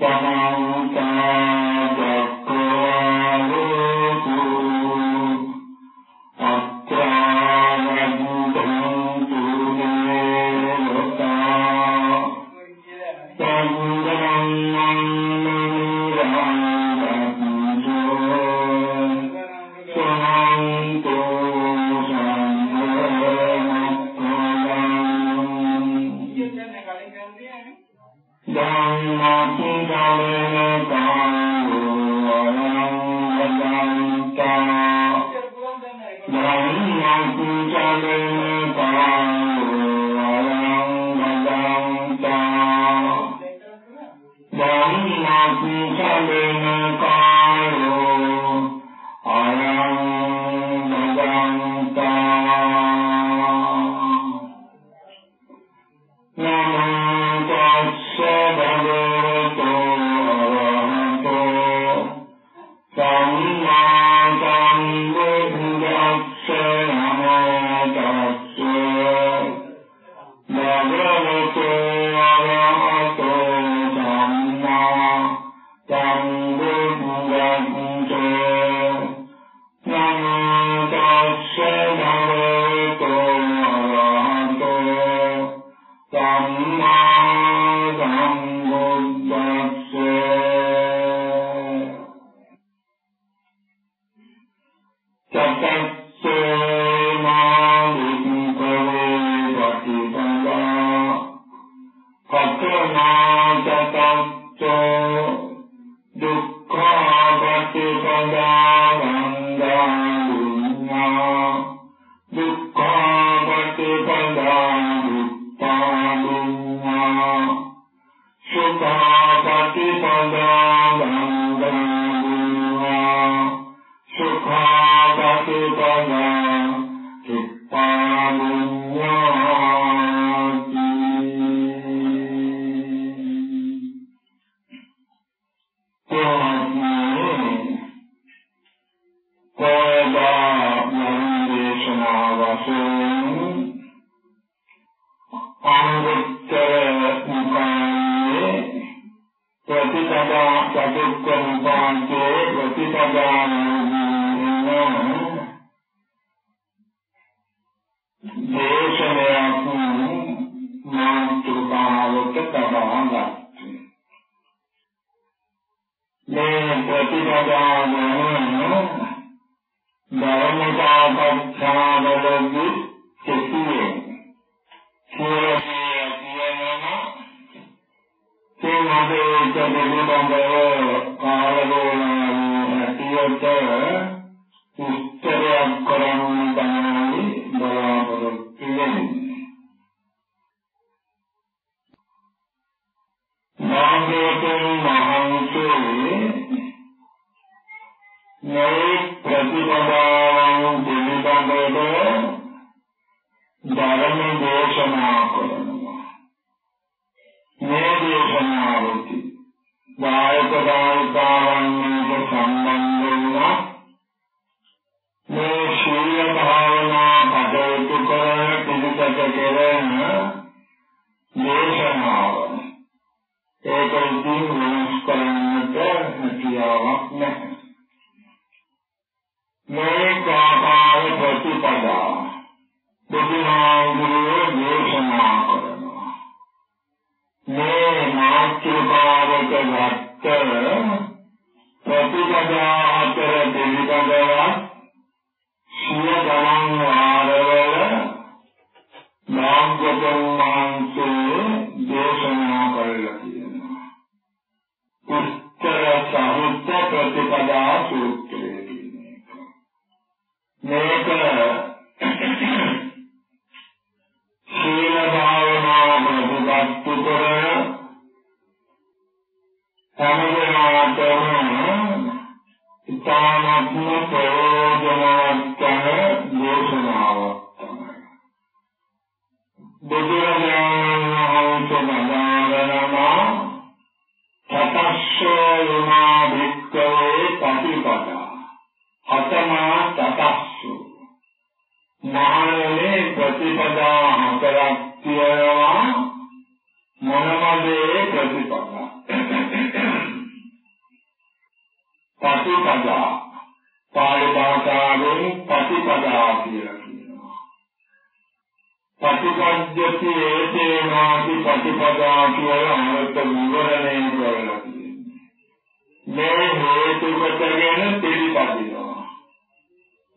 මොනමදේ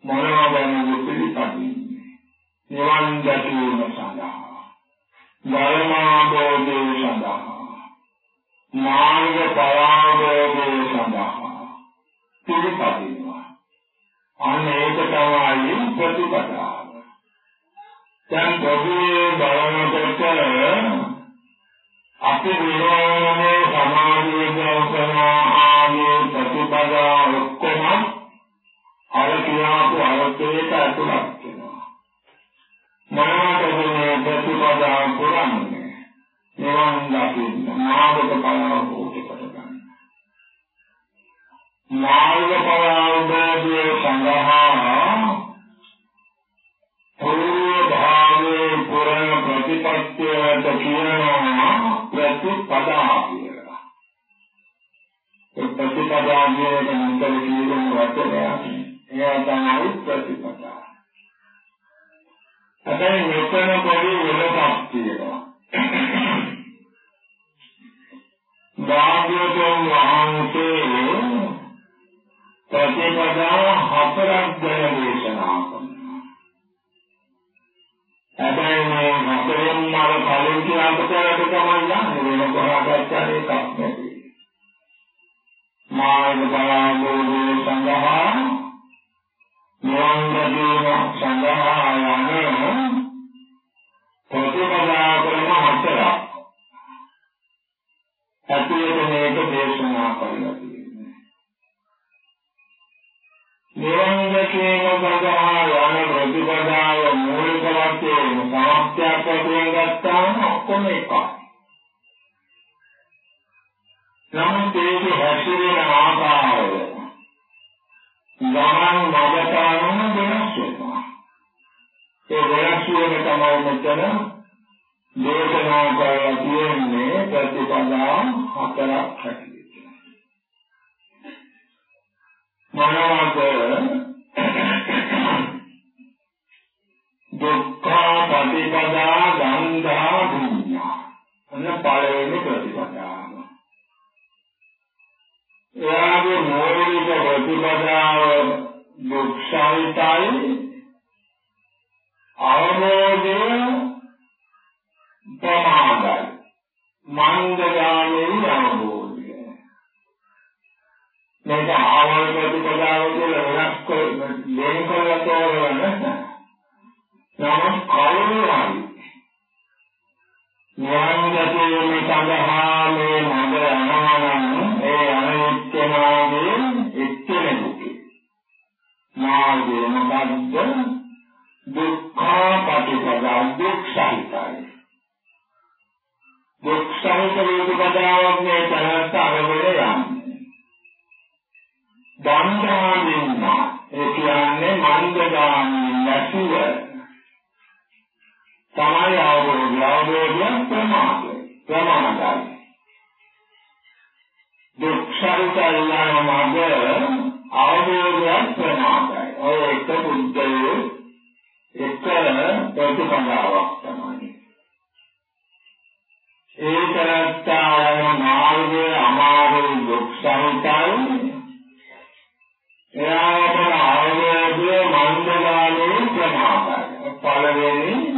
මොනවා ගැනද පිළිපදින්නේ? නිවන් දැකීම සඳහා. ධර්මාභෝධය සඳහා. මාර්ග පරාභෝධය සඳහා පිළිපදිනවා. අන්න ඒක තමයි ප්‍රතිපදාව. දැන් පොදුවේ බලනකොට අපි විනෝමයේ සමාධිය දවසන ආදී ප්‍රතිපදා ඔක්කොම අර කියාපු අර්ථයට ඇතුළත් වෙනවා. මොනවද මේ ප්‍රතිපදා පුරන්නේ? නිවන් දකින්න මාර්ග පරාභෝධ කරගන්න. මාර්ග පරාභෝධය සඳහා පූර්ව භාගයේ පුරණ ප්‍රතිපත්තියට කියනවා ප්‍රතිපදා කියලා. ඒ ප්‍රතිපදා කියන මුතල කියන වචනය එයා තමයි ප්‍රතිපදා. හැබැයි මෙතන පොඩි වෙනසක් තියෙනවා. භාග්‍යවතුන් වහන්සේ ප්‍රතිපදා හතරක් ගැන දේශනා කරනවා. හැබැයි මේ හතරෙන් අර කලින් කියන කොටකට තමයි යන්නේ වෙන කොහාටවත් එකක් නැති. මාර්ග බලාගෝධය සඳහා නිවන් සඳහා යන ප්‍රතිපදා කරන හතරක්. ඇතුළත මේක දේශනා කරලා තියෙනවා. නිවන් දැකීම සඳහා යන ප්‍රතිපදාව මූලික වශයෙන් සාක්ෂාත් කරගෙන ගත්තාම ඔක්කොම එකයි. නමුත් ඒක හැසිරෙන ආකාරය ගමන් මගට අනුව වෙනස් වෙනවා. ඒ වෙනස් වීම තමයි මෙතන දේශනා කරලා තියෙන්නේ ප්‍රතිපදා හතරක් හැටියට. මොනවද? දුක්ඛ ප්‍රතිපදා ගන්ධා විඤ්ඤා. අන්න පළවෙනි ප්‍රතිපදාව. එයාගේ මූලික ප්‍රතිපදාව දුක්ඛයිතයි අවබෝධය ප්‍රමාදයි. මන්දගාමී අවබෝධය. මේක ආවල් ප්‍රතිපදාව කියලා වෙනස් කර දෙන කරලා තෝරන නමුත් කවුරුහරි ඥානගතීම සඳහා මේ මඟ යනවනම් ඒ අනිත්‍යමාගේ එක්කෙනෙකුගේ මාර්ගය මොකද්ද? දුක්ඛ පටිපදා දුක් සහිතයි දුක් සහිත වේදනාවක් මේ තරහට අරගෙන යන්නේ. ධම්මාදින්න ඒ කියන්නේ මන්දගාමී නැතුව. තමයි අවබෝධය අවබෝධය ප්‍රමාදය. ප්‍රමාදයි. දුක්ඛරිතයන මඟ අවබෝධය ප්‍රමාදයි ඔය එක බුද්ධයේ එක ප්‍රතිපදාවක් තමයි ඒකරත්තායන මාර්ගය අමාරු දුක්ඛරිතයි එයාට අවබෝධය මන්දගාමී ප්‍රමාදයි පළවෙනි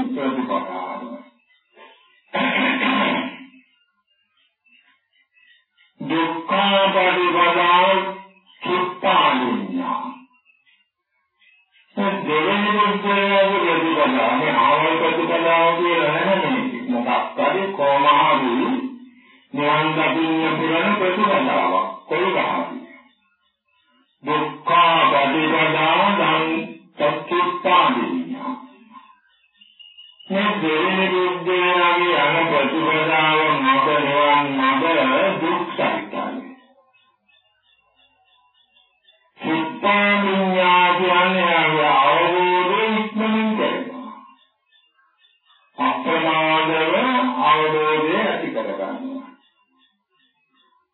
මොකක් හරි කොමාහරි නිවන් දකින්න පුරන ප්‍රතිපදාවක්. කොයිදාහරි දුක්ඛ පරිපදාව දන් චුත්තානිඥා මේ දෙවෙනි බුද්ධයාගේ අන ප්‍රතිපදාව මඟ නිවන් මඟ දුක් සහිතයි. චිත්තාමිඤ්ඤා අවබෝධය ඇති කරගන්නවා.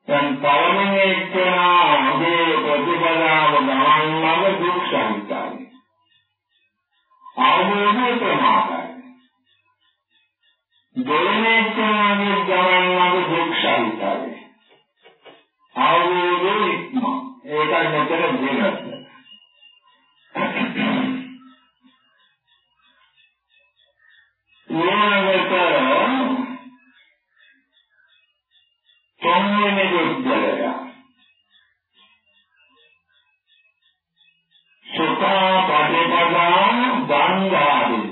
දැන් පළවෙනි එක්කෙනාගේ ප්‍රතිපදාව ගමන් මඟ දුක් සහිතයි. අවබෝධය ප්‍රමාදයි. දෙවෙනි එක්කෙනාගේ ගමන් මඟ දුක් සහිතයි. අවබෝධය ඉක්ම. ඒකයි මෙතන දෙන්නත්. ඊළඟට තුන්වෙනි දුක්ඛය සුඛා පටිපදා ගංගාදින්නා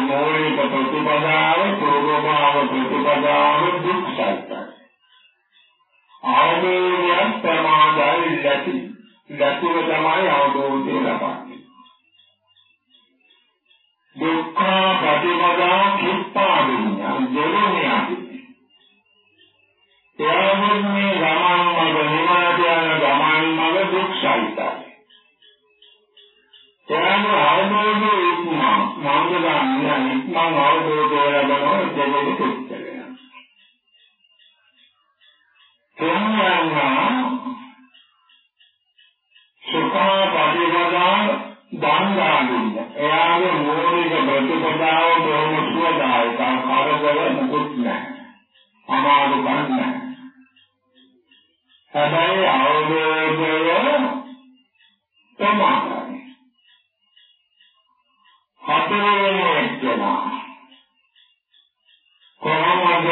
මූලික ප්‍රතිපදාව පූර්වභාව ප්‍රතිපදාව දුක් සත්‍යයි. අවබෝධය ප්‍රමාදයි ලැබි. ලැබුව තමයි අවබෝධය ලබන්නේ. දුක්ඛ ප්‍රතිපදා කිප්පාදින්‍ය දෙවෙනි අදිනේ. එයාගේ ගමන් මඟ නිවනට යන ගමන් මඟ දුක් සහිතයි. එයාගේ අවබෝධය ඉක්මන මාර්ගගාමී ඉක්මන අවබෝධය ලැබෙනවා දෙවෙනි පුත්‍රය. තෙන්වන්නා සුඛා පරිවදා දංගාදින්න. එයාගේ මූලික ප්‍රතිපදාව බොහොම සුවදායක කරදර මුකුත් නැහැ. අමාරු නැහැ. හැබැයි අවබෝධය තමයි හතරවෙනි එක්කෙනා කොහොමද?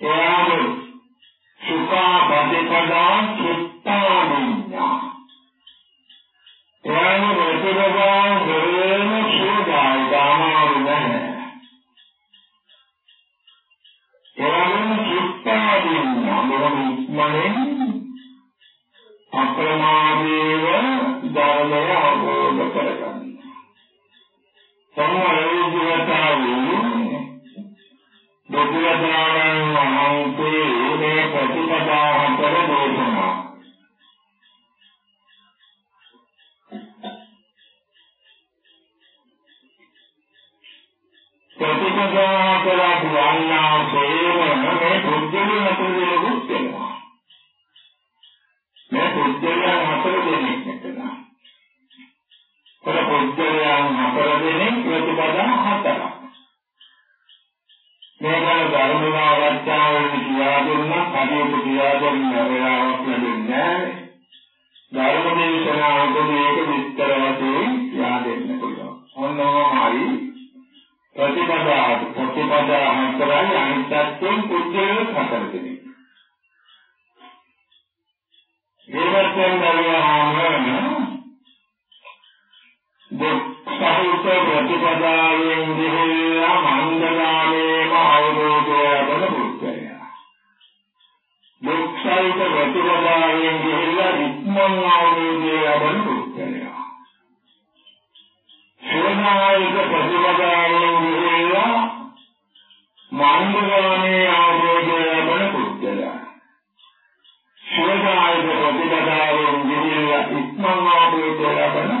එයාගේ සුඛා පටිපදා චිත්තානිඥා එයාගේ ප්‍රතිපදා ගොරේම සෝදායි ගාමාරු නැහැ. එයාගේ චිත්තානිඥා මොන ඉක්මනෙන් අප්‍රමාදීව ධර්මය අවබෝධ කරගන්න. මේ පුද්ගලයන් හතර දෙනෙක් මෙතන. පොර පුද්ගලයන් හතර දෙනෙක් ප්‍රතිපදා හතරක්. මේකල ධර්ම වාචාවෙන් කියා දුන්නා කඩේට කියා දුන්න වෙලාවක් ලැබෙන්නේ නැහැ. ධර්ම දේශනාවක මේක විස්තර වශයෙන් කියා දෙන්න පුළුවන්. ඔන්නෝමයි ප්‍රතිපදා ප්‍රතිපදා හතරයි අනිත් පැත්තෙන් පුද්ගලයන් හතර දෙනෙක්. ඒවත්ෙන් බලවහම සහිත ප්‍රතිපදාවෙන් දිවිලා මංගලාමේම අවබෝධය ලබන පුද්ගලයා. දුක් සහිත ප්‍රතිපදාවෙන් දිවිලා ඉක්මන් අවබෝධය ලබන පුද්ගලයා. සෝනායක ප්‍රතිපදාවෙන් දිවිලා මංගලාමේ අවබෝධය ලබන පුද්ගලයා. සෝනායක ප්‍රතිපදාවෙන් දිවිලා ඉක්මන් අවබෝධය ලබන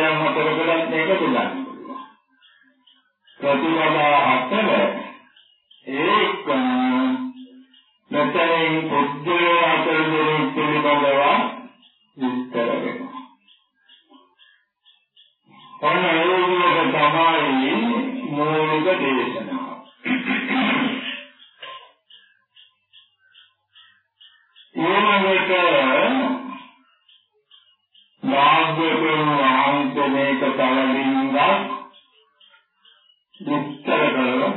එතකොට පුද්ගලයන් හතරකටත් මේක තුලන්න පුළුවන්. ප්‍රතිපදා හතර ඒකම මෙතනින් පුද්ගලයා අතර දෙනෙක් පිළිබඳව විස්තර වෙනවා. ඔන්න ඒ විදිහට තමයි මූලික දේශනාව. ඊළඟට වාග්යතුන් වහන්සේ මේක තවලින්ගක් විස්තර කරලා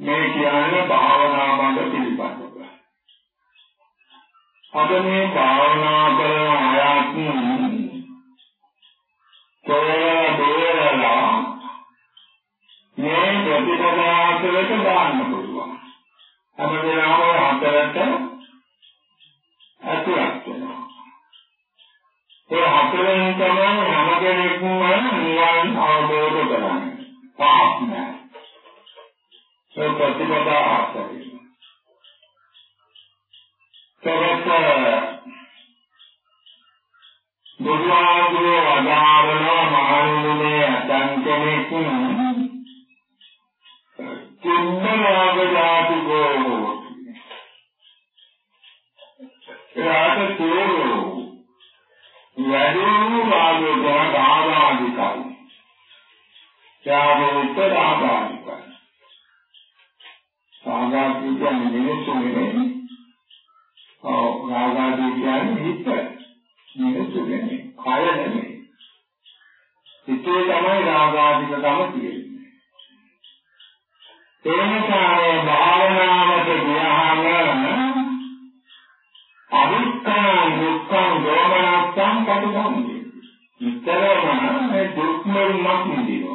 මේ කියන්නේ භාවනා මඟ පිළිපදව. අද මේ භාවනා කරන අයත් තෝරලා බේරලා මේ ප්‍රතිපදාවකට දාන්න පුළුවන්. අපේලාම හතරට ඇතුළත් වෙනවා. ඒ හතරෙන් තමයි හැම කෙනෙක්ම නිවන් අවබෝධ කරන්නේ. පහක් නෑ. ඒ ප්‍රතිපදා හතරයි. තවත් බුදුආගමේ වදාරන මහණුනේ අදන් කෙනෙක් කිම්බලාග ජාතිකෝ එයාට තේරෙන්නේ වැඩිම වාගේ ගාදාදිකයි ත්‍යාගෝ උත්තරාදාදිකයි සාගාදී කියන්නේ මිනිස්සු නෙමෙයි ඔව් රාගාදී කියන්නේ හිත මිනිස්සු නෙමෙයි, කය නෙමෙයි. හිතේ තමයි රාගාධිකකම තියෙන්නේ. ඒ නිසා මේ භාවනාවට ගියාම අවික්කන දුක්ඛං දෝමනස්සං පටිසම්පේ. විතරම මේ දුක් මෙන්නක් නිදිනවා.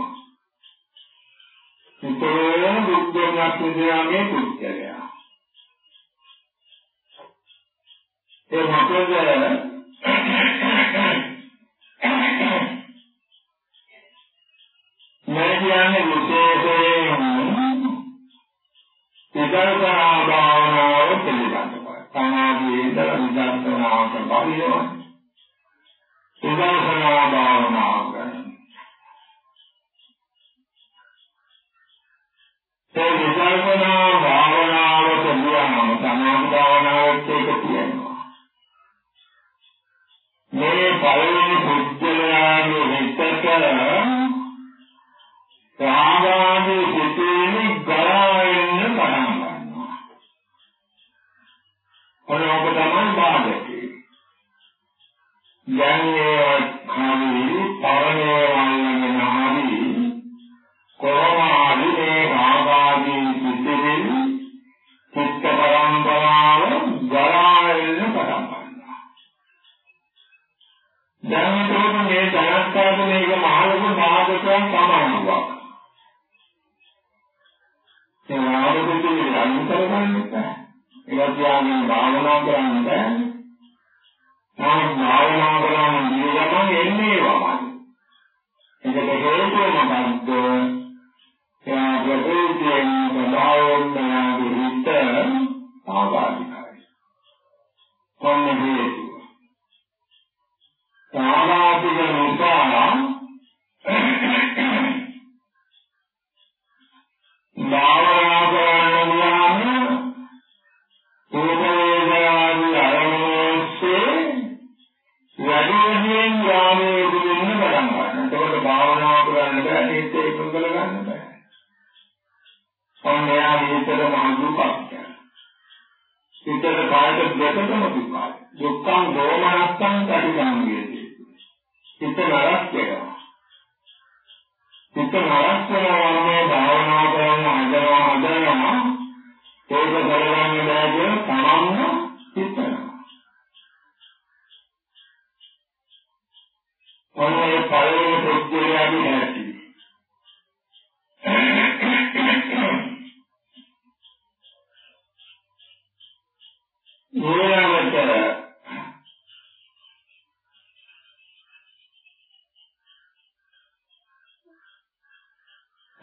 විතරම දුක් දෙන්නක් නිදිනාගේ පුත්‍රයා. ඒ මොකද මේ කියන්නේ විශේෂයෙන් විදර්ශනා භාවනාව පිළිබඳව. සමාධියේ ඉඳලා විදර්ශනාවට පරිලෝම. විදර්ශනා භාවනාව ඒ විදර්ශනා භාවනාවට කියනම සමාධි භාවනාවත් එක තියෙනවා. මේ පළවෙනි පුද්ගලයාගේ හිතට රාගාදී සිතුවිලි ගලා එන්න පටන් ගන්නවා. ඔනෝක තමයි බාධකේ. දැන් ඒ කවි පරණේ වන්නගෙන ආවි කොහොම ආදි චිත්ත පරම්පරාව ජරාවෙන්න පටන් ගන්නවා. දැන් මේක මේ ජනස්කාර මේක මහලොකු බාධකයක් තමයි. ඒ රාගකදී අනුතර ගන්න බෑ. ඒක කියන්නේ භාවනා කරන්න බෑනේ. තාම භාවනා කරන ජීවිතම එන්නේ වමයි. ඒකට හේතුව මොකක්ද? එයා ප්‍රകൃතියෙන් සදාවොන්නාගේ හිත ආවාදිකයි. කොන්න හේතුව. සාමාජික නිසා භාවනා කරන්න රූපේයාදී අරමුණේ වැඩියෙන් යාමයේ දෙන්න පටන් ගන්නවා. එතකොට භාවනා කරන්න බෑ ඒත් ඒක කර ගන්න බෑ. ඔන්නයා විතර මහදුපක්. විතර කායක දෙකම දුකයි. දුක්ඛං දෝමනස්සං කටිසංගයති. හිත නරක වෙනවා. හිත නරක වෙනවා භාවනා කරන හදනවා හදනවා ඒක කරගන්න බෑ කියන තමන්ම හිතනවා. ඔන්නේ පළවෙනි ප්‍රතික්‍රියාවේ නැති. ඊළඟට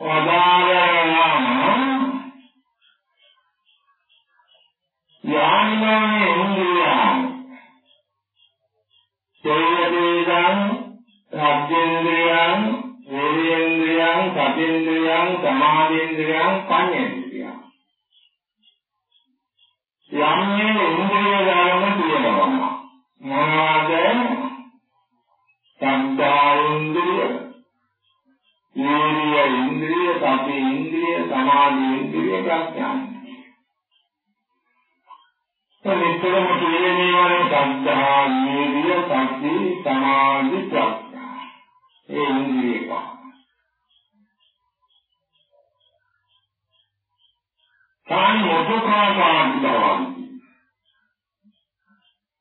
වදාරනවා යානිමානේ ඉන්ද්‍රියයන් සේයදේදං රාජ්‍යේන්ද්‍රයන් වේරේන්ද්‍රයන් සතේන්ද්‍රයන් සමාධේන්ද්‍රයන් පඤ්ඤේන්ද්‍රයන් යම්නේ ඉන්ද්‍රිය ධර්ම තියෙනවා මොනවාද සම්දා ඉන්ද්‍රිය වීර්ය ඉන්ද්‍රිය සති ඉන්ද්‍රිය සමාධි ඉන්ද්‍රිය ප්‍රඥා නිතරම කියන්නේ වනේ සද්ධා, නීතිය, සති, සමාධි, ප්‍රඥා. ඒ ඉන්ද්‍රිය පහ. කාණ මොකකාපාන්ති බවන්ති.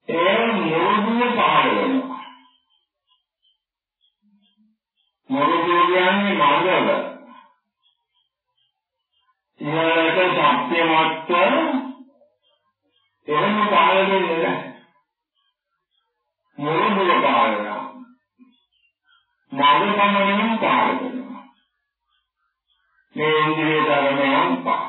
ඒ මොරුදුව පහළ වෙනවා. මොරුදුව කියන්නේ මඟල. ඊළඟට සත්‍ය මත්ත එහෙම පහළ වෙන්නේ නැහැ. මුල මුල පහළ වෙනවා. මඟ සමයෙන් පහළ වෙනවා. මේ ඉන්ද්‍රිය ධර්මයන් පහ.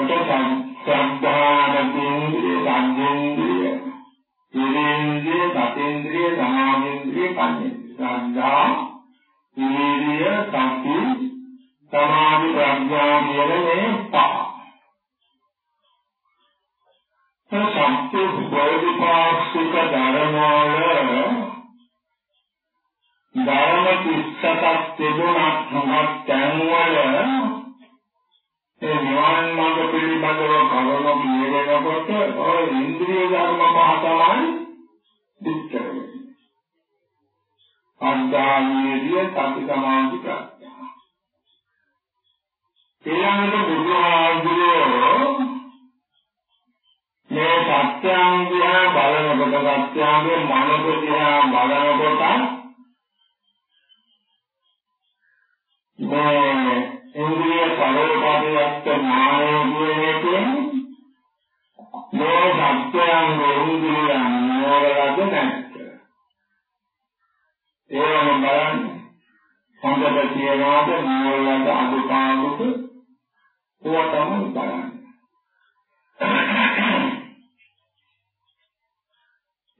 කොට සම්ධාන ඉන්ද්‍රිය, සංජේන්ද්‍රිය, ඉරේන්ද්‍රිය, සතේන්ද්‍රිය, සමාධේන්ද්‍රිය, පඤ්ඤේන්ද්‍රිය. සද්ධා, ඉන්ද්‍රිය, සති සමාධි ප්‍රඥා කියන මේ පහ. සත්‍ය බෝධිපාක්ෂික ධර්මවල ධර්ම කිස්සක් තිබුණත් හුඟක් තැන්වල ඒ නිවන් මාර්ග පිළිබඳව කවම කියනකොට ඔය ඉන්ද්‍රිය ධර්ම පහ තමයි විස්තර වෙන්නේ. අන්දානියදී සති සමාධි ප්‍රඥා ඊළඟට බුදුහාමුදුරුවෝ මේ සත්‍යංගය බලනකොට සත්‍යංගේ මනස දිහා බලනකොට මේ ඉන්ද්‍රිය පරෝපාදයට මානය කියන එකෙන් මේ සත්‍යංග ඉන්ද්‍රියන් නෝරලද නැත්ද? ඒවම බලන්න. හොඳට කියනවාද? නෝරලද අදුපාදුක ඒවා තමයි බලන්නේ.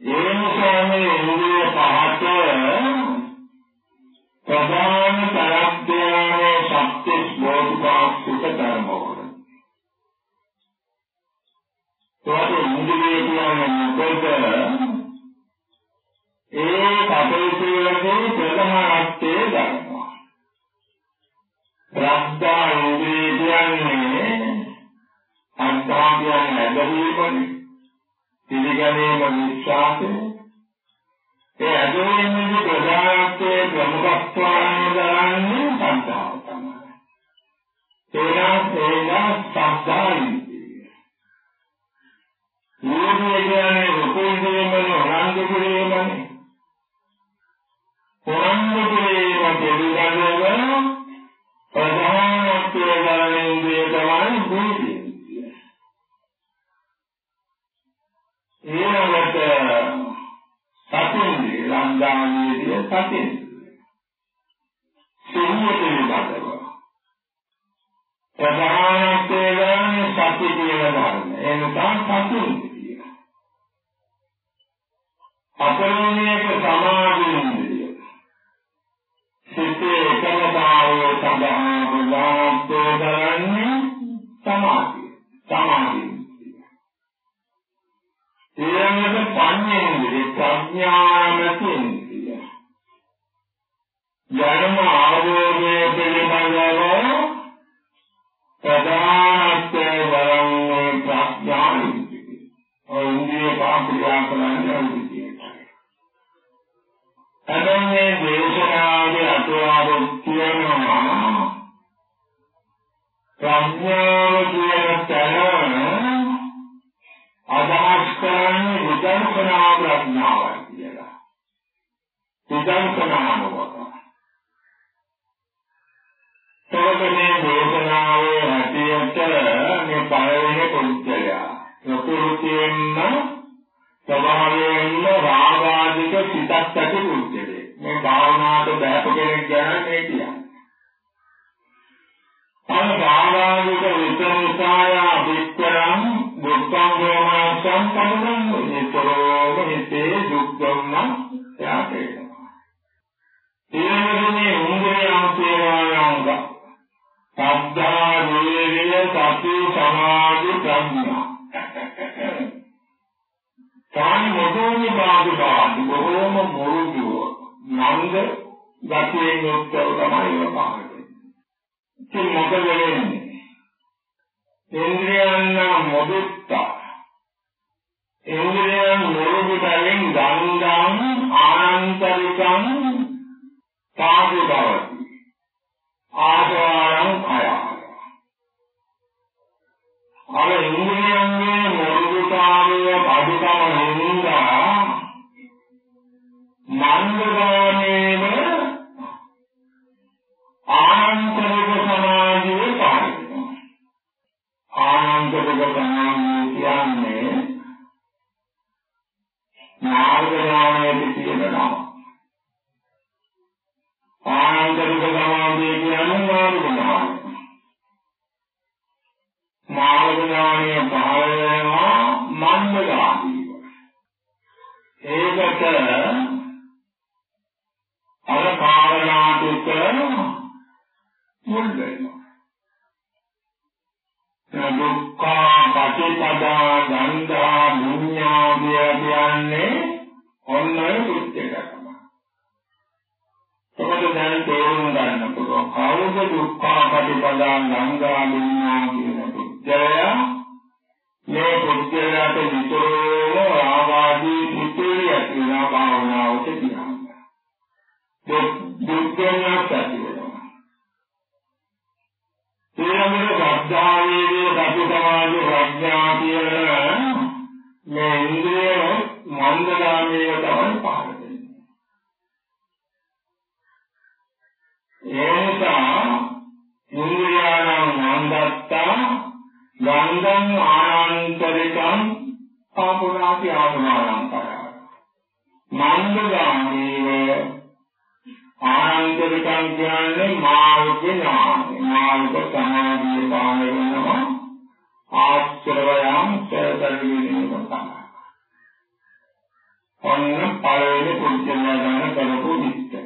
ඒ නිසා මේ ඉන්ද්‍රිය පහට ප්‍රධාන තරක්දේනේ යෝනිපාක්ෂික ධර්මවල. ඒකට මුදිනේ කියන්නේ කොට ඒ කටයුතු වලදී ප්‍රධානත්වයේ ගන්නවා. ප්‍රඥා යෝනි කියන්නේ අන්තාගයන් නැදවීමනේ. පිළිගැනීම විශ්වාසය ඒ අදෝන්නේ ප්‍රධානත්වයේ ප්‍රමුඛත්වය දරන්නේ සංතාව. ඒනා ඒනා සංසාරයි. නෝනේ කියන්නේ රුකුල් දෙමන උනන්දු කිරීමනේ. උනන්දු කිරීම පිළිබඳව ප්‍රධානත්වය දරන්නේ තමයි බුද්ධිය. ඊළඟට සතින්දී ලංකාවේදී සතින් සිහිය පිළිබඳව ප්‍රධානත්වය දරන්නේ සති කියන ධර්ම. ඒ නිසා සතින් අපරණයක සමාධිය සිතේ එකමතාවය සඳහා ප්‍රධානත්වය දරන්නේ සමාධිය. සමාධිය ඊළඟට පඤ්ඤේන්ද්‍රිය ප්‍රඥානතින්ද්‍රිය. ධර්ම ආවෝදයේ පිළිබඳව ප්‍රධානත්වයේ වරන්නේ ප්‍රඥානින්ද්‍රිය. ඔය ඉන්ද්‍රිය පාපියා කරන්නේ විදියට. අදන්නේ දේශනාවේ අටුවාව කියනවා ප්‍රඥාව කියන තැන අදහස් කරන්නේ විදර්ශනා ප්‍රඥාවයි කියලා. විදර්ශනාවක. තවදනේ පුද්ගලය. ප්‍රകൃතියෙන්ම ස්වභාවයෙන්ම රාගාදික සිතක් ඇති පුද්ගලයෙක්. මේ භාවනාවට බෑප කෙනෙක් ගැන මේ කියන්නේ. අන රාගාදික විතරසාය විතරම් දුක්ඛං දෝමනං සම්පදං නිතරම හිතේ දුක් දුන්න යාකේ ඊළඟනේ උන්ගේ සේවායංග සද්ධා වීර්ය සති සමාධි ප්‍රඥා කාණ මොදෝනි බාදු බාදු බොහෝම මොරුදුව නංග ගතියෙන් යුක්තව තමයි ඒක පාන්නේ ඉතින් මොකද වෙන්නේ? ඉන්ද්‍රියයන් මොදුත්ත ඉන්ද්‍රියයන් මොරුදුතලින් ගංගම් ආනන්තරිකං පාදු බවති ආකාරං කය අර ඉන්ද්‍රියන්ගේ මොරුදුතාවය අධිකම හින්දා මන්දගාමේව ආනන්තරික සමාධියේ පාදු ආනන්දක සමාධිය කියන්නේ මාර්ග ඥානයේ තියෙන නම. ආනන්දක සමාධිය කියන්නේ මාර්ග ඥානය. මාර්ග ඥානය පහළ වෙනවා මන්දගාමීව. ඒකට අර කාරණා දෙක මුල් වෙනවා. දුක්ඛ පටිපදා ගන්ධා මුඤ්ඤාදිය කියන්නේ ඔන්න ඔය පුත්‍යකම. ඒකද දැන් තේරුම් ගන්න පුළුවන්. කවුද දුක්ඛ පටිපදා ගන්ධා මුඤ්ඤා කියන පුත්‍යය? මේ පුත්‍යයට විතරම ආවාදී පුත්‍යය කියන භාවනාවට කියනවා. දුක් දුක්ඛයක් ඇති වෙනවා. ඊළඟට ශ්‍රද්ධාවේදී සති සමාධි ප්‍රඥා කියන මේ ඉන්ද්‍රිය මන්දගාමීව තමයි පහළ වෙන්නේ. ඒ නිසා ඉන්ද්‍රියානම් මන්දත්තා ගන්ධං ආනන්තරිකං පාපුනාති ආපුනානම් කරා. මන්දගාමීව ආනන්තරිකං කියන්නේ මාර්ග ඥානයි. මාර්ග සමාධිය පාන වෙනවා. ආශ්‍රවයන් සැදරිගෙන තමයි. ඔන්න පළවෙනි පුරුෂයන් ගන්න කරපු විස්තරය.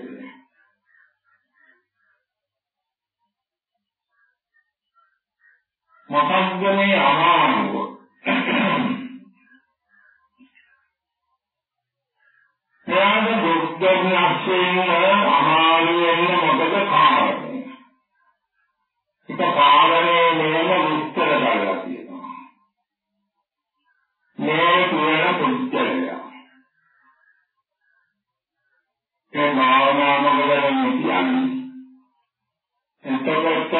මතග්ගමේ අමානුව. යාද දුක්ඛ අක්ෂේන අමානුවෙන්න මොකද කාරණේ? ඒක කාරණේ මෙහෙම විස්තර කරලා තියෙනවා. මේ කියන පුද්ගලය. ඒ භාවනා මොකද කියන්නේ? එතකොට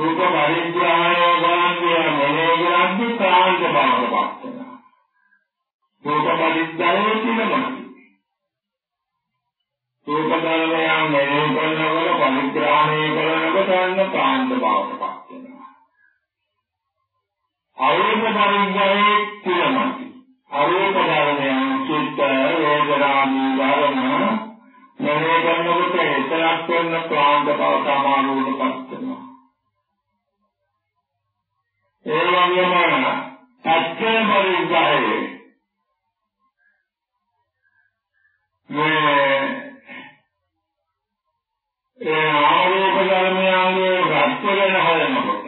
පූර්ව පරිග්‍රහය ගාන්නේ මොනේ කරන්නේ කාන්ත බවට පත් වෙනවා. පූර්ව පරිග්‍රහයේ තිබෙනවා. රූප ධර්මයන් මෙහෙය කරනකොට පරිග්‍රහණය කරනකොට අන්න කාන්ත බවට පත් වෙනවා. අරූප පරිග්‍රහයේ තිබෙනවා. අරූප ධර්මයන් චිත්ත වේදනාදී ධර්ම මෙහෙය කරනකොට එතරක් වෙන කාන්ත බවට අමාරුවට පත් ඒ වගේම සත්‍ය පරිග්‍රහයේ මේ ඒ ආරෝප ධර්මයන්ගේ රත් වෙන හොයනකොට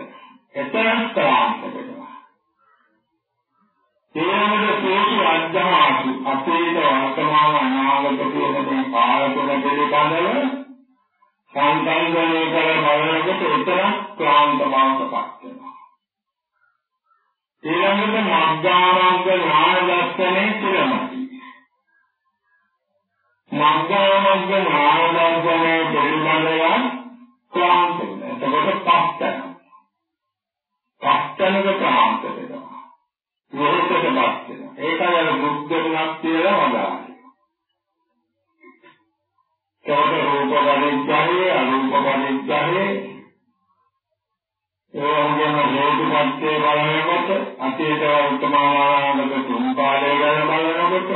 එතරම් ක්‍රාන්ත වෙනවා. ඊළඟට සෝසු අධ්‍යාසු අතීත වර්තමාන අනාගත කියන මේ කාලතුන පිළිබඳව සංකල්පණය කර බලනකොට එතරම් ක්‍රාන්ත බවටපත් වෙනවා. ඊළඟට මග්ගාමග්ග ඥාන දර්ශනේ පිළිමති. මග්ගාමග්ග ඥාන දර්ශනය පිළිබඳව ක්ලාන්ත වෙනවා. එතකොට පස්තන. පස්තනක ක්ලාන්ත වෙනවා. මොහොතකපත් වෙනවා. ඒකයි අර බුද්ධ ගුණක් කියලා වදාළේ. ඒකට රූප පරිච්ඡායේ අරූප පරිච්ඡායේ ඒ වගේම හේතුපත්යේ බලනකොට අතීත වර්තමාන තුන් කාලය ගැන බලනකොට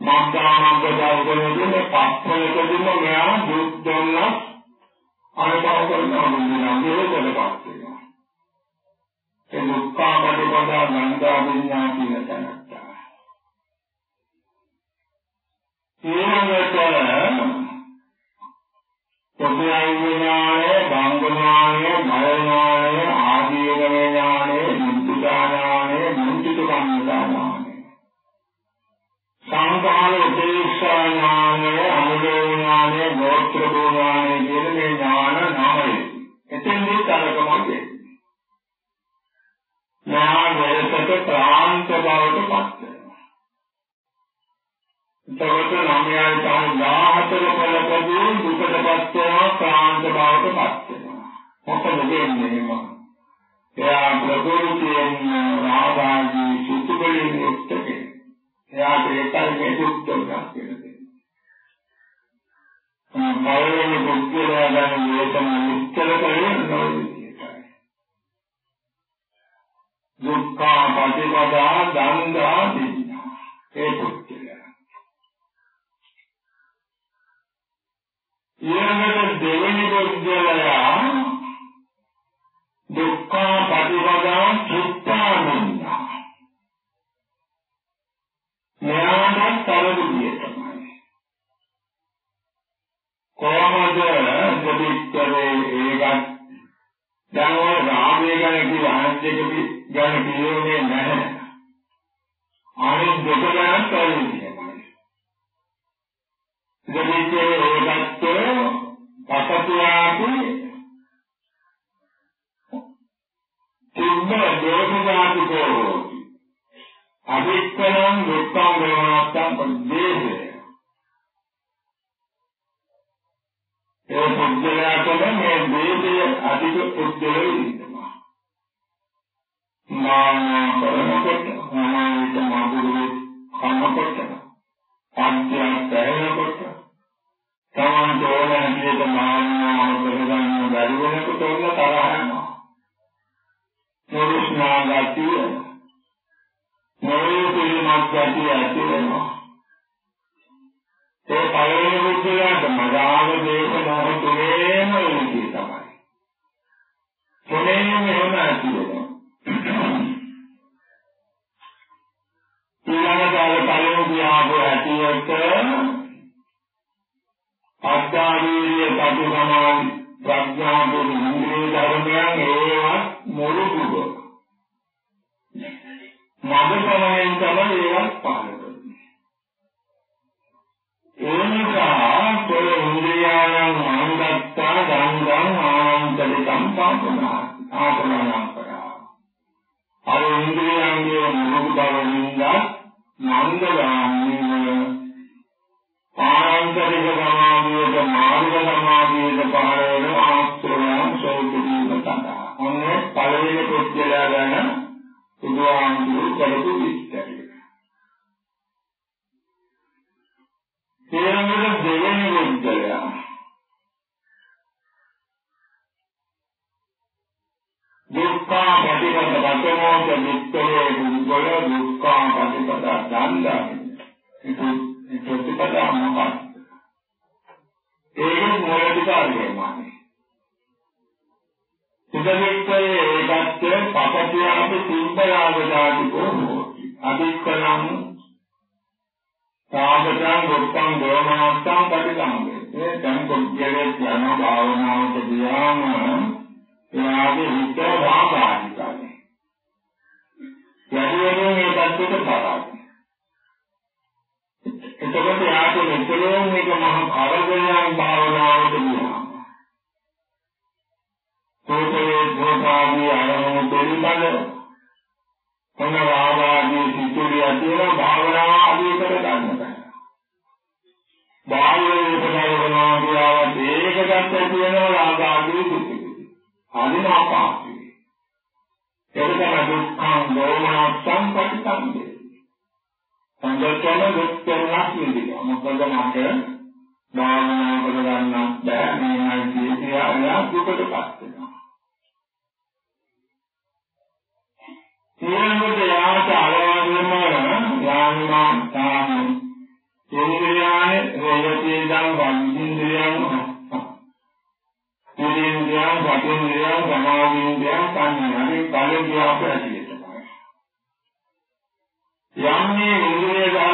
මග්ගාමග්ග දර්ශනයේදී පස්වලකදීම මෙයා දුක් දුන්න අනුභව කරනවා මුලින්ම ඒකලපත් වෙනවා ඒ දුක්ඛාපටිපදා නන්දා විඤ්ඤා කියන තැනට ඊළඟට පොදුයි ඥානය, භංග ඥානය, භය ඥානය, ආදීනව ඥානය, මුක්ති ඥානය, මුක්ති කම්මදානය සංඛාර උපේක්ෂා ඥානය, අනුලෝම ඥානය, ගෝත්‍ර ඥානය කියන මේ ඥාන නමයි. එතෙන්දී තරකමයි. ඥානයට ප්‍රාන්ත බවට පත් වෙනවා. එතකොට නමයන් තම 14 පළපදී දුකටපත් වෙනවා ප්‍රාන්ත බවට පත් වෙනවා. මොකද වෙන්නේ මම? එයා ප්‍රകൃතියෙන් රාගාදී සුතුකලින් යුක්ත කෙනෙක්. එයාට ඒකයි මේ දුක් දුක්ඛ කියලා දෙන්නේ. පළවෙනි දුක්ඛලා ගන්න වේතන නිශ්චල කරේ නොවිදියටයි. දුක්ඛ පටිපදා දන්දා දින්නා. ඒ ඊළඟට දෙවෙනි දුක්ඛලා දුක්ඛ පටිපදා චිත්තානන්දා මෙයාට තරදුදිය තමයි. කොහොමද දෙවිත්තරේ ඒකත් දැන් ඔය රාමයේ ගැන කියලා අනිත් එක ගැන කියන්නේ නැහැ. අනිත් දෙක ගැන තරදුදිය. porque os ඊළඟට දෙවෙනි පුද්ගලයා දුක්ඛ ප්‍රතිපද වචනෝච නිත්‍යයේ දුර්වල දුක්ඛ ප්‍රතිපද දණ්ඩා ඒක ප්‍රතිපද මොකක්ද? ඒක මොළටික අරියමයි සුදෙක්කේ ඒකත් පපතියාපි සිම්බලාග දාතිකෝ හෝති අදික්කලං සාගතං දුක්ඛං දෝමනස්සං පටිසංවේ මේ දැන් කොච්චරේ යන භාවනාවට ගියාම එයාගේ හිත වාගානිකයි. යදිනේ මේ தත්ත්වයට පාරයි. එතකොට යාට මෙතනින් මේක මහ කරදරයක් භාවනාවට ගියා. සෝතේ භෝපාදී අරමුණු පිළිබඳ මොන වාගාදී සිතුවිලි ඇතිවෙන භාවනාව ආදී කර ගන්න බෑ. බාහිර උපදවනවා කියවත් ඒකකට ඇති වෙනවා වාගාදී සිතුවිලි. අදිනාපාති. ඒක තමයි දුක්ඛං දෝමනස්සං පටිසම්භේ. සංජාතන දුක්ඛයක් නෙවෙයි. මොකද මට භාවනා කරගන්නත් බෑ මේ නයිතිය දුකටපත් වෙනවා. ඊළඟට යාට අලවදම යාන්නා තාම ඉන්ද්‍රියානේ රෝගී දන් වන්දින්ද්‍රියන් ඉන්ද්‍රියයන්, වචින්ද්‍රියයන්, සමාධින්ද්‍රියයන්, සංඥානේ පළදී අපරතියට. යම්නේ ඉන්ද්‍රිය ධර්ම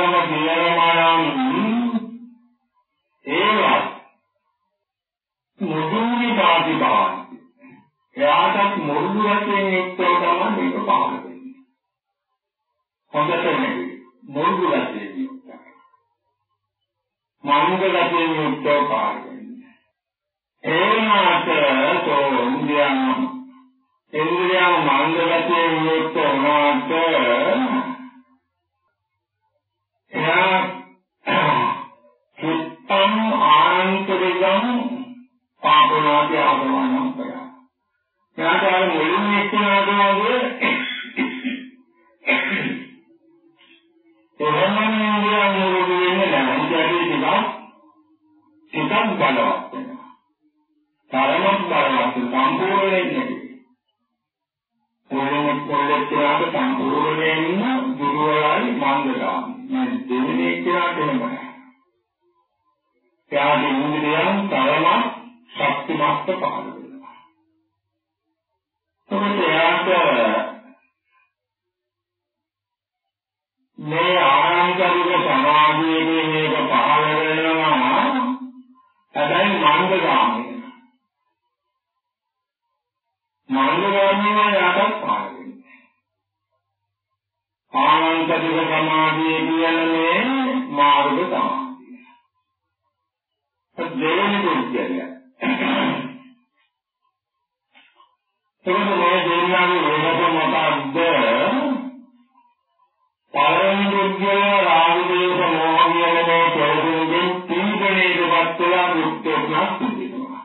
දුක් වෙනස්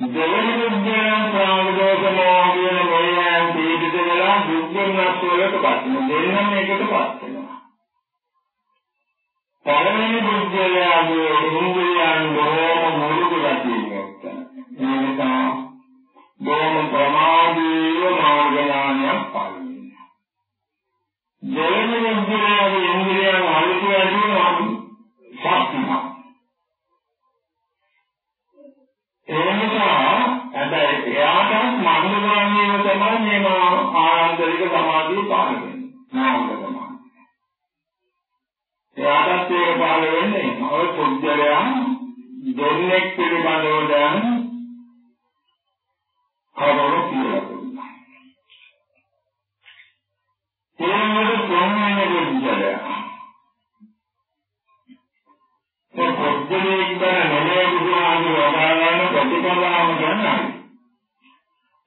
දෙවෙනි විද්‍යාවන් ප්‍රාණදෝෂමෝ කියන මොයයන් පීඩිත වෙලා දුක්ඛනස් වලටපත් වෙන දෙන්නම එකටපත් වෙනවා. පළවෙනි බුද්ධයාගේ ඉන්ද්‍රියයන් බොහෝම මුරුදු ගතියක් මේ නිසා බොහොම ප්‍රමාදීව මාර්ගඥානයක් පාලනය. දෙවෙනි බුද්ධයාගේ ඉන්ද්‍රියයන් අලුත් වැඩි ශක්තිමත් සමාධිය පාන වෙන්නේ. නාමක සමාධිය. එයාටත් ඒක පහළ වෙන්නේ ඔය පුද්ගලයන් දෙන්නෙක් පිළිබඳව දැන් කවුරු කියලා දුන්නා. ඊළඟට කොහොමද පුද්ගලයා ඒ පොද්දලේ ඉඳලා මොලේ බුදුහාමි වදාළන ප්‍රතිපදාවම ගන්නයි.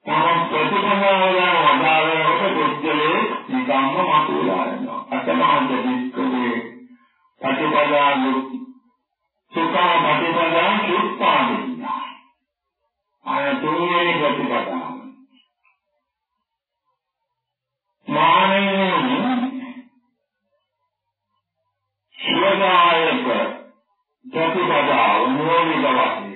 මම ප්‍රතිපදාවලා වදාළවට දෙච්චලේ නිකම්ම මතුවලා යනවා. අතමහත් දෙක්කේ ප්‍රතිපදා සුඛා ප්‍රතිපදා සුප්පාදින්න. අය තුන්වෙනි ප්‍රතිපදාව. මානෙන්නේ සුවදායක ප්‍රතිපදාව මොනිදවත්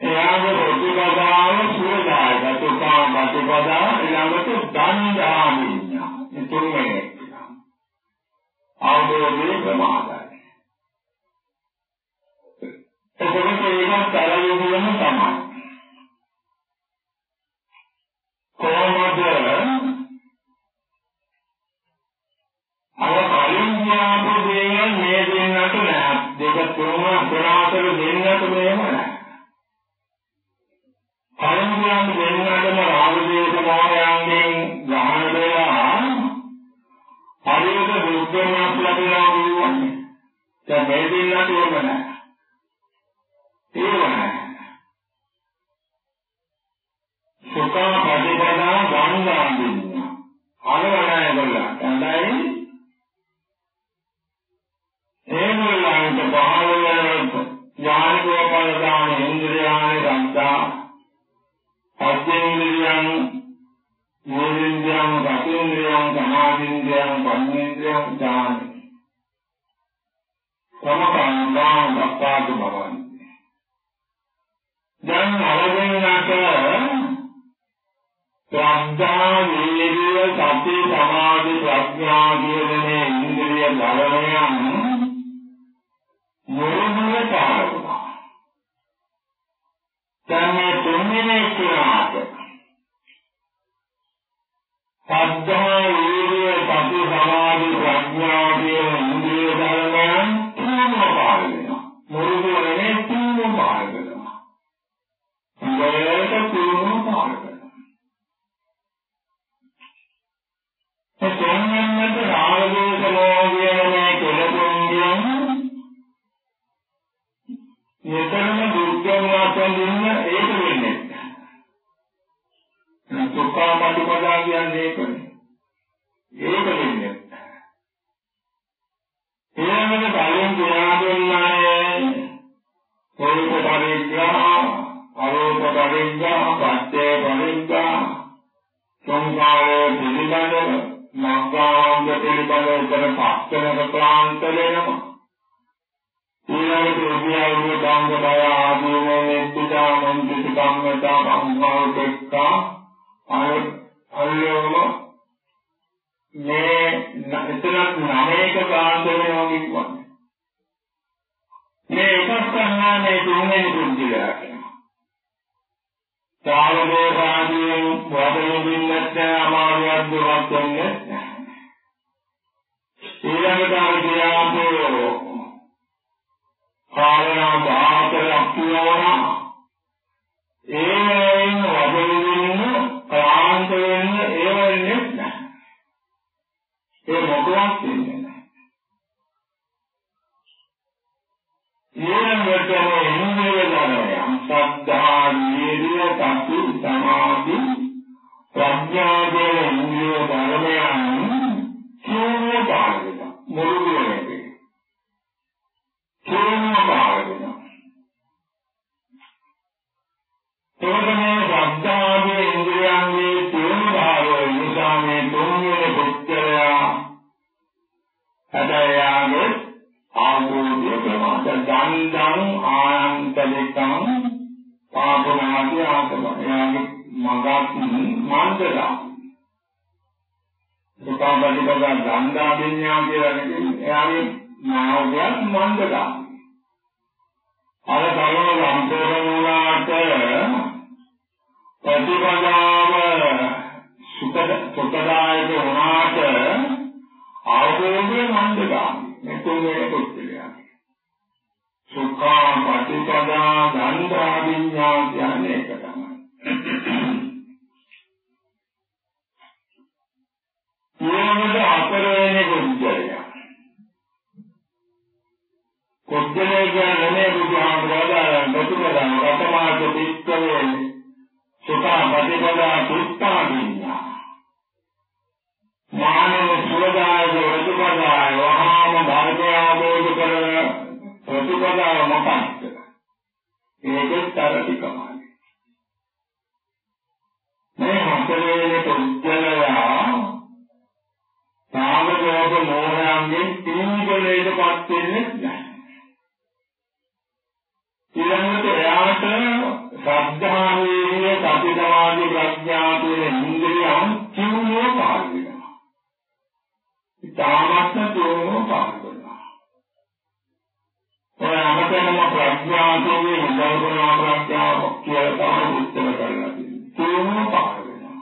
එයාගේ ප්‍රතිපදාව සුවදායක තුකාම ප්‍රතිපදාව ඊළඟට දණ්ඩාමිඥා තුන්වෙනි අවබෝධයේ ප්‍රමාද සමත ගන්ධං ආනන්තරිකං පාපනාති ආතම එයාගේ මගක් මන්දලා. දුකාබදිකව ගන්ධා විඤ්ඤාණ කියලා කියන්නේ එයාගේ නාමයක් මන්දලා. අර බලව සම්පූර්ණාට ප්‍රතිපදාව සුඛද සුඛදායක වුණාට ආවෝදේ මන්දලා. මෙතන දුක්ඛ පටිපදා ගන්ධා විඤ්ඤා කියන්නේ ඒක තමයි. ඊළඟට අපරේණි කුජ්ජය. කුජ්ජය කියන්නේ බුදුහාමුදුරුවෝ බතුමදා රතමාත පිට්ඨවේ සුඛා පටිපදා දුක්ඛා විඤ්ඤා. මානව සුරදායක රජපදාය වහාම භාග්‍ය ආબોධ කරන ප්‍රතිපදාව මොකක්ද? ඒකත් අර ටිකමයි. මේ හතරේ පුද්ගලයා සාමදෝප මෝහයන්ගෙන් තීව්‍රලයටපත් වෙන්නේ නැහැ. ඊළඟට එයාට ශ්‍රද්ධාවේ සතිදවාදී ප්‍රඥා කියන ඉන්ද්‍රියන් කිව්වෝ පාර වෙනවා. ඉතාමත්ම තෝරෝ පාර වෙනවා. ඔය අමතනම ප්‍රඥා කියන්නේ ඉන්ද්‍රිය ප්‍රඥාව කියලා තමයි විස්තර කරලා තියෙන්නේ. තෝරෝ පාර වෙනවා.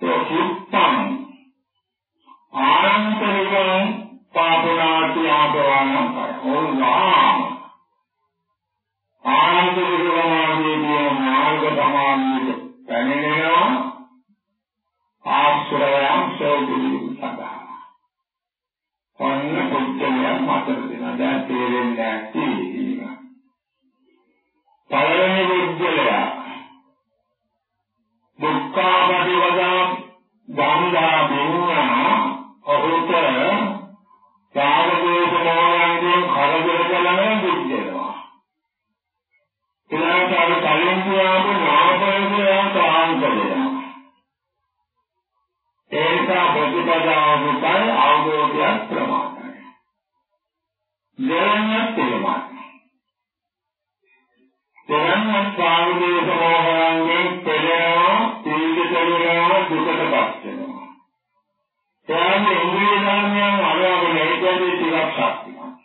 ඒ චිත්තං ආනන්තරිකං පාපනාති ආපවානම් කය. ඕවා ආනන්ද විරමාදී කියන මාර්ග සමාධියට පැමිණෙනවා ආශ්‍රයයන් සෝදුලි සදා. ඔන්න පුද්ගලයන් මතක දෙනවා දැන් තේරෙන්නේ නැති ඉන්නවා. පළවෙනි පුද්ගලයා දුක්ඛාපටි වදා ගම්දා බින්නා ඔහුට රාගදෝෂ මොහයන්ගෙන් කරදර කළම දුක්දෙනවා. ඊළඟට අර කලින් කියාපු නාමපරයෙන් සාන්තලනවා. ඒක ප්‍රතිපදාවකයි අවබෝධයක් ප්‍රමාණයි. දෙවන්නත් තේමයි. දෙවන්නත් රාගදෝෂ මොහයන්ගෙන් පෙළෙනවා, තීජතරනවා, දුකටපත් වෙනවා. එයාම ඉන්ද්‍රිය ධර්මයන් අරගෙන ඒකේ ටිකක් ශක්තිමත්.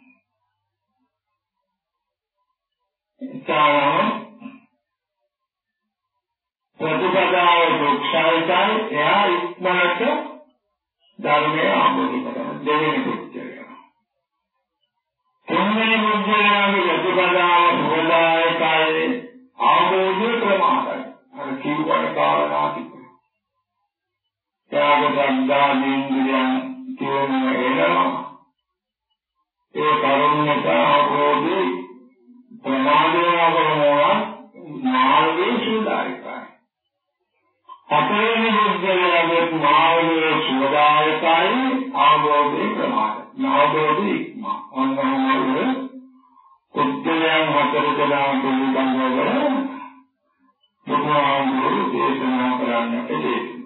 ඉතාලම ප්‍රතිපදාව දුක්ඛයිතයි එයා ඉක්මනට ධර්මයේ ආමෝදි කරන දෙවෙනි පුත්‍රය. තුන්වෙනි පුත්‍රයාගේ ප්‍රතිපදාව සුවදායකයි ආමෝදි ප්‍රමාදයි. අර කිව්වට කාරණා තිබුණා. ත්‍යාග සම්දානින්ද්‍රයන් කියන එනවා. ඒ කරුණට ආමෝදි ප්‍රමාදවන කරනවා මාර්ගයේ සුදායකයි. හතරවෙනි බුද්ධයාගේ මාර්ගයේ සුදායකයි ආභෝධේ ප්‍රමාද. නාභෝධි ඉක්ම. ඔන්නෝමල උත්තරයන් හතර දෙනා පිළිබඳව බුදුහාමුදුරු දේශනා කරන්නට දෙයි.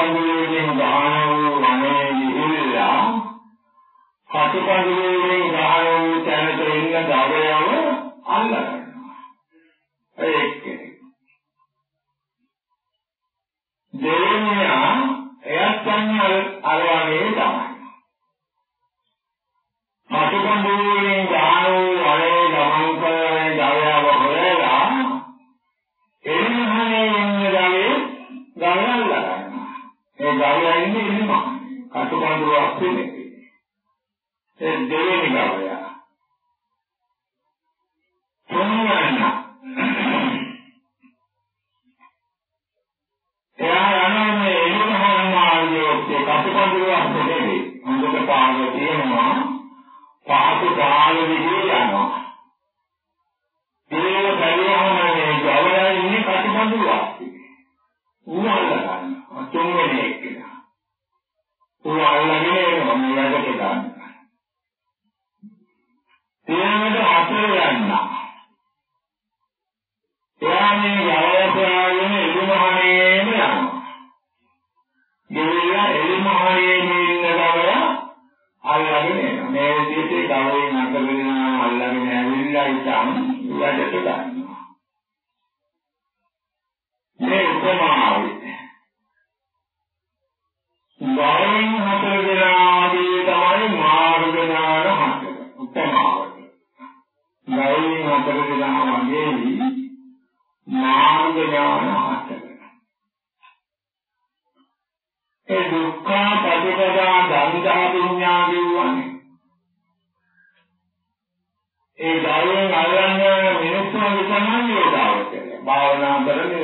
කටුකඳුලෙන් ගහන වූ වනේ ගිහිල්ලා කටුකඳුලෙන් ගහන වූ තැනට ඉන්න ගවයව අල්ල ගන්නවා. ඒක දෙවෙනියා එයත් ගන්න අර වගේ තමයි. කටුකඳුලෙන් ගහන ඉන්න ගවේ ගවයල්ලා ගන්නවා. ඒ ගවයා ඉන්නේ ඉන්නම කටුකඳුලේ කටුපඳුරක් නෙමෙයි. ඒ දෙවෙනි ගවය. තුන්වැන්න. එයා යනවා මේ එළුමහන් මාර්ගයේ කටුපඳුරක් නෙමෙයි. හොඳට පාග තියෙනවා. පහසු කාල විදිහේ යනවා. ඒක බැලුවම මේ ගවයා ඉන්නේ කටුපඳුරක්. ඌ අල්ලගන්න. තුන්වෙනි එක්කෙනා. ඌ අල්ලගෙන එනවා මේ වැඩට ගන්න. ඊළඟට හතර යන්න. එයා මේ ගවයාගෙන එළුමහණේම යනවා. ගෙවිලා එළුමහණේම ඉන්න ගවයා අල්ලගෙන එනවා. මේ විදිහට ගවයෙන් අතර වෙනවා අල්ලගෙන ඇවිල්ලා ඉතින් වැඩට ගන්නවා. මේ උපමාවයි. ගවයෙන් හතර දෙනාගේ තමයි මාර්ග ඥාන හතර. උපමාවට. ගවයෙන් හතර දෙනා වගේ මාර්ග ඥාන හතර. ඒ දුක්ඛ පටිපදා ධම්මදා විඤ්ඤා කියවනේ. ඒ ගවයෙන් අල්ලන්නේ මිනිස්සුන් විතරයි යෝගාවචරය. භාවනා කරන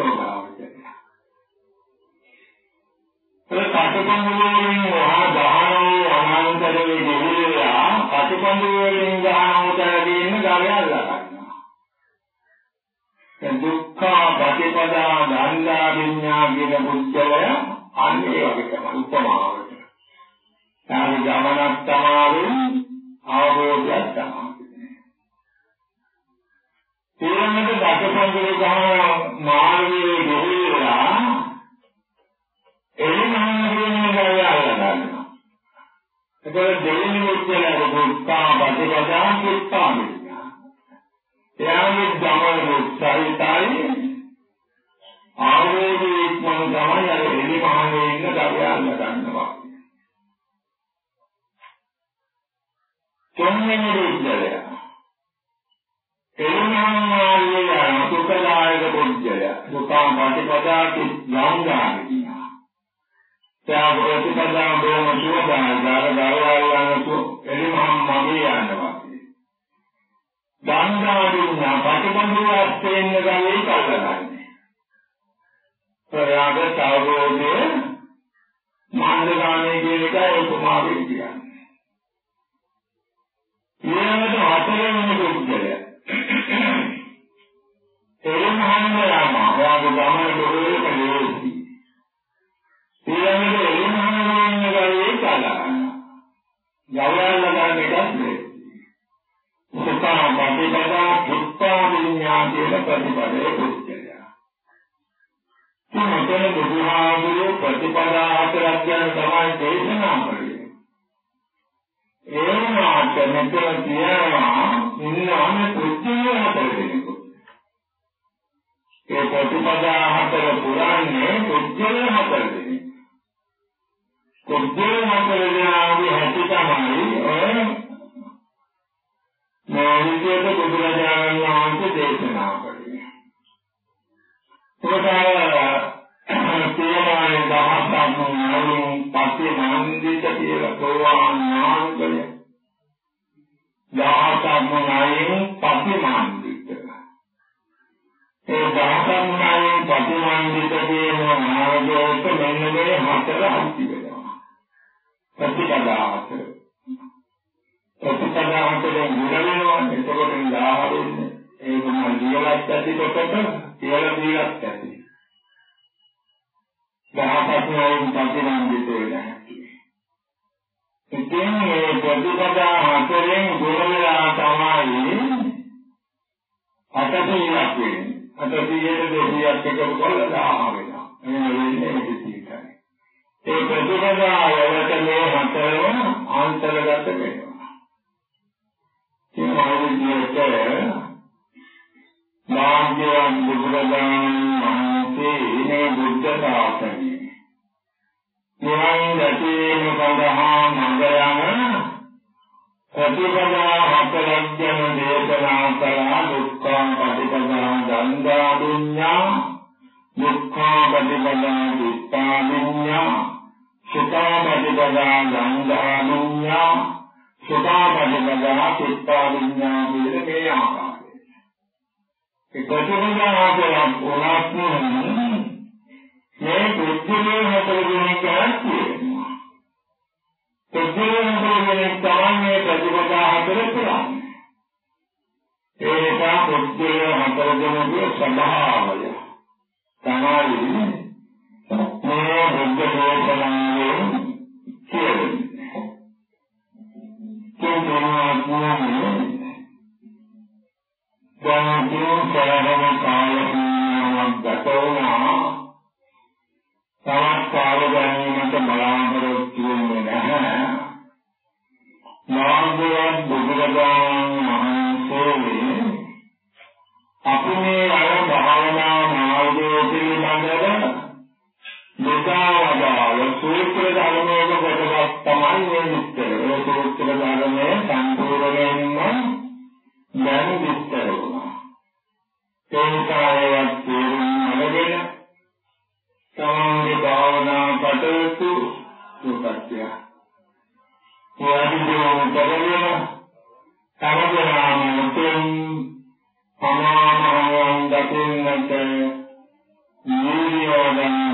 ඒ කටකම්බුලෙන් වහා ගහනෝ අනන්තරේ දෙවියා කටකම්බුලෙන් ගහනෝතර දෙන්න ගවය අල්ලා ගන්නවා. ඒ දුක්ඛ පටිපදා ධම්මදා විඤ්ඤා කියන බුද්ධය අන්නේ වගේ තමයි උපමාවට. ඒ ගමනක් තමයි අවබෝධයක් තමයි. ඊළඟට දසපන්දර ගමන මාර්ගයේ ගොහිලා ඒකෝ දෙවෙනි මුත්තේ දුක්ඛා පටිපදා දුක්ඛා විඤ්ඤා. එයාගේ ගමන දුක්ඛයිතයි ආවෝදේ ඉක්මන තමයි අර එලි මහනේ ඉන්න දරයන්න ගන්නවා. තුන්වෙනි රුද්දලය. එලිමහාමාරිය යන සුඛදායක බුද්ධය. දුකා ප්‍රතිපදා කිංගාමිනියා. ත්‍යාග ප්‍රතිපදා බොහොම සුවදායි දරදරවල් යනසු එලිමහාමාරිය යනවා. ගංගාදිනා ප්‍රතිපදාවත් වෙන්න ගන්නේ කල්පනා ප්‍රයාග අවබෝධය මාර්ගාමී කියන එකයි උපමාවෙන් කියන්නේ. ඊළඟට හතරවෙනි සූත්‍රය. එරමහන්න යාම ඔයාගේ ගමන දොරේ කලේසි. ඊළඟට එරමහන්න ගාවේ කලන. යවයන් ගන්න එකක් නෙවෙයි. සුඛා පටිපදා දුක්ඛා විඤ්ඤාණය ප්‍රතිපදේ මෙතන බුදුහාමුදුරුවෝ ප්‍රතිපදා හතරක් ගැන තමයි දේශනා කළේ. ඒ වුණාට මෙතන කියනවා ඉන්නවනේ පුදුම හතර දෙනෙකුට. ඒ ප්‍රතිපදා හතර පුරන්නේ පුදුම හතර දෙනෙක්. පුදුම හතර දෙනාගේ හැටි තමයි ඔය මේ විදිහට බුදුරජාණන් වහන්සේ දේශනා කළේ. තේමාවේ දහසක් නුනරින් පස්සේ මන්දිත කියලා සෝවාන් මාර්ගය. දහසක් නුනරින් පස්සේ මන්දිත. ඒ දහසක් නුනරින් පස්සේ මන්දිත කියන මාර්ගයට මෙන්න මේ හතර අන්ති වෙනවා. ප්‍රතිපදා හතර. ප්‍රතිපදා හතරෙන් ගුණ වෙනවා. එතකොට 10 වෙන්නේ. ඒක මම ලියලත් ඇති කොට කියලා දීලත් ඇති. දහසක් වයින් පතිරන්දිත වෙලා. ඉතින් මේ ප්‍රතිපදා හතරෙන් දුර වෙලා තමයි අටසියක් වෙන්නේ. අටසියට දෙසියක් එකතු කරලා දාහ වෙනවා. එහෙම වෙන්නේ ඉතිතියි. ඒ ප්‍රතිපදා වලට මේ හතරම අන්තර්ගත වෙනවා. ඉතින් ආයෙත් භාග්‍යවත් බුදුරජාණන් වහන්සේ මේ බුද්ධ ශාසනය නිවන් දැකීම සඳහා මඟ යන ප්‍රතිපදා හතරක් ගැන දේශනා කළා දුක්ඛ ප්‍රතිපදා ගංගා දුඤ්ඤා දුක්ඛ ප්‍රතිපදා දුක්ඛා දුඤ්ඤා සුතාපටිපදා ගන්ධානුඤ්ඤා සුතාපටිපදා චිත්තානුඤ්ඤා කියන මේ ආකාරය. ඒ ප්‍රතිපදාවක උනාත්මයෙන් මේ පුද්ගලයන් හතර දෙනෙක් කියනවා. පුද්ගලයන් හතර දෙනෙක් තමයි ප්‍රතිපදා හතර කරන්නේ. ඒ නිසා පුද්ගලයන් හතර දෙනෙකුගේ ස්වභාවය තමයි මේ බුද්ධ දේශනාවේ අපි මේ අය භාවනා මාර්ගය පිළිබඳව මතාවදාව සූත්‍ර ධර්මයක කොටසක් තමයි මේ විස්තර. ඒ සූත්‍ර ධර්මය සම්පූර්ණයෙන්ම දැන් විස්තර වුණා. තේකාරයක් තේරුම්ගෙන තමන්ගේ භාවනා කටයුතු සුපත්‍ය. වාදිකෝම කරගෙන තමදනාම මුතුන් පමාමරවන් දකින්නට නිවියෝදන්